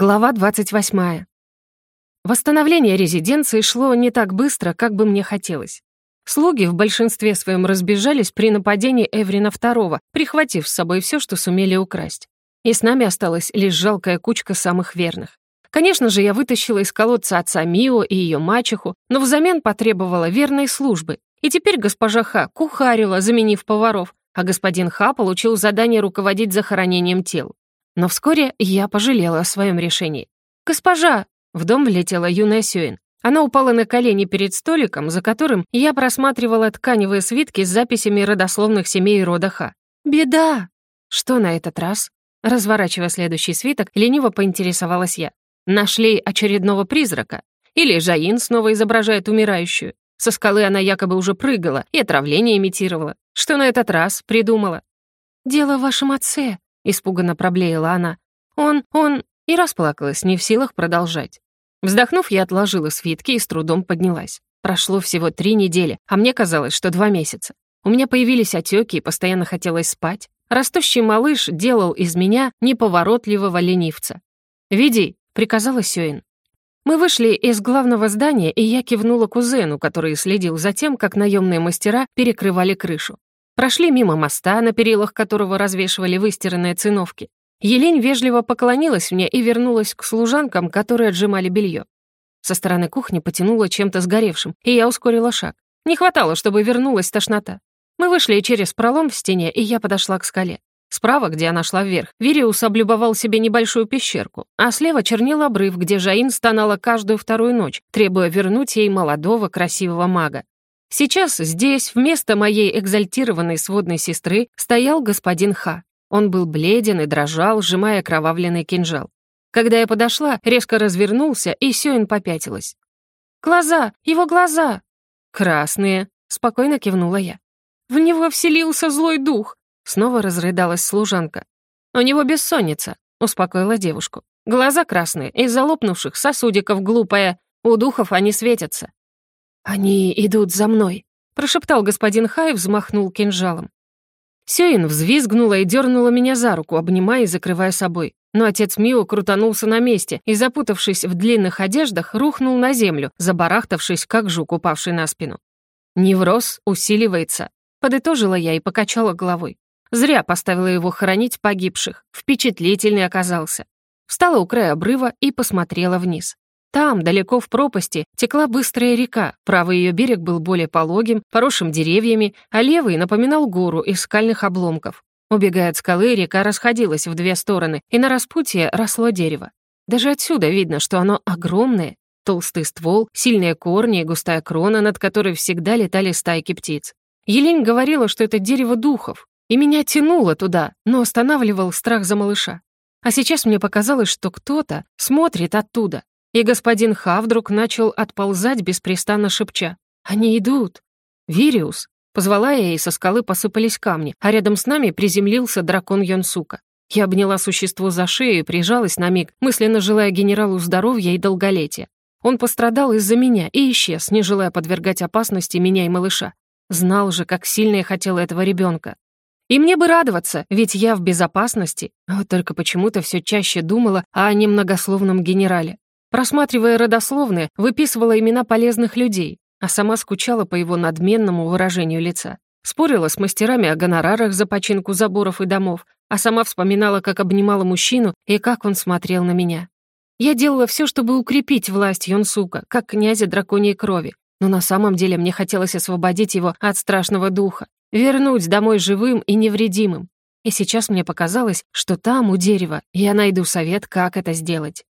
Глава 28. Восстановление резиденции шло не так быстро, как бы мне хотелось. Слуги в большинстве своем разбежались при нападении Эврина II, прихватив с собой все, что сумели украсть. И с нами осталась лишь жалкая кучка самых верных. Конечно же, я вытащила из колодца отца Мио и ее мачеху, но взамен потребовала верной службы. И теперь госпожа Ха кухарила, заменив поваров, а господин Ха получил задание руководить захоронением тел. Но вскоре я пожалела о своем решении. «Госпожа!» — в дом влетела юная Сюин. Она упала на колени перед столиком, за которым я просматривала тканевые свитки с записями родословных семей рода Ха. «Беда!» «Что на этот раз?» Разворачивая следующий свиток, лениво поинтересовалась я. «Нашли очередного призрака? Или Жаин снова изображает умирающую? Со скалы она якобы уже прыгала и отравление имитировала. Что на этот раз придумала?» «Дело в вашем отце», Испуганно проблеяла она. «Он, он...» И расплакалась, не в силах продолжать. Вздохнув, я отложила свитки и с трудом поднялась. Прошло всего три недели, а мне казалось, что два месяца. У меня появились отеки и постоянно хотелось спать. Растущий малыш делал из меня неповоротливого ленивца. «Веди», — приказала Сюин. Мы вышли из главного здания, и я кивнула кузену, который следил за тем, как наемные мастера перекрывали крышу. Прошли мимо моста, на перилах которого развешивали выстиранные циновки. Елень вежливо поклонилась мне и вернулась к служанкам, которые отжимали белье. Со стороны кухни потянуло чем-то сгоревшим, и я ускорила шаг. Не хватало, чтобы вернулась тошнота. Мы вышли через пролом в стене, и я подошла к скале. Справа, где она шла вверх, Вириус облюбовал себе небольшую пещерку, а слева чернил обрыв, где Жаин стонала каждую вторую ночь, требуя вернуть ей молодого красивого мага. Сейчас здесь, вместо моей экзальтированной сводной сестры, стоял господин Ха. Он был бледен и дрожал, сжимая кровавленный кинжал. Когда я подошла, резко развернулся, и Сёин попятилась. «Глаза! Его глаза!» «Красные!» — спокойно кивнула я. «В него вселился злой дух!» — снова разрыдалась служанка. «У него бессонница», — успокоила девушку. «Глаза красные, из-за лопнувших сосудиков глупая. У духов они светятся. «Они идут за мной», — прошептал господин Хай, взмахнул кинжалом. Сёин взвизгнула и дернула меня за руку, обнимая и закрывая собой. Но отец Мио крутанулся на месте и, запутавшись в длинных одеждах, рухнул на землю, забарахтавшись, как жук, упавший на спину. «Невроз усиливается», — подытожила я и покачала головой. Зря поставила его хоронить погибших. Впечатлительный оказался. Встала у края обрыва и посмотрела вниз. Там, далеко в пропасти, текла быстрая река, правый ее берег был более пологим, поросшим деревьями, а левый напоминал гору из скальных обломков. Убегая от скалы, река расходилась в две стороны, и на распутье росло дерево. Даже отсюда видно, что оно огромное. Толстый ствол, сильные корни и густая крона, над которой всегда летали стайки птиц. Елень говорила, что это дерево духов, и меня тянуло туда, но останавливал страх за малыша. А сейчас мне показалось, что кто-то смотрит оттуда, и господин Ха вдруг начал отползать, беспрестанно шепча. «Они идут!» «Вириус!» Позвала я, и со скалы посыпались камни, а рядом с нами приземлился дракон Йонсука. Я обняла существо за шею и прижалась на миг, мысленно желая генералу здоровья и долголетия. Он пострадал из-за меня и исчез, не желая подвергать опасности меня и малыша. Знал же, как сильно я хотела этого ребенка. И мне бы радоваться, ведь я в безопасности. Вот только почему-то все чаще думала о немногословном генерале. Просматривая родословные, выписывала имена полезных людей, а сама скучала по его надменному выражению лица. Спорила с мастерами о гонорарах за починку заборов и домов, а сама вспоминала, как обнимала мужчину и как он смотрел на меня. Я делала все, чтобы укрепить власть Йонсука, как князя драконьей крови, но на самом деле мне хотелось освободить его от страшного духа, вернуть домой живым и невредимым. И сейчас мне показалось, что там, у дерева, я найду совет, как это сделать.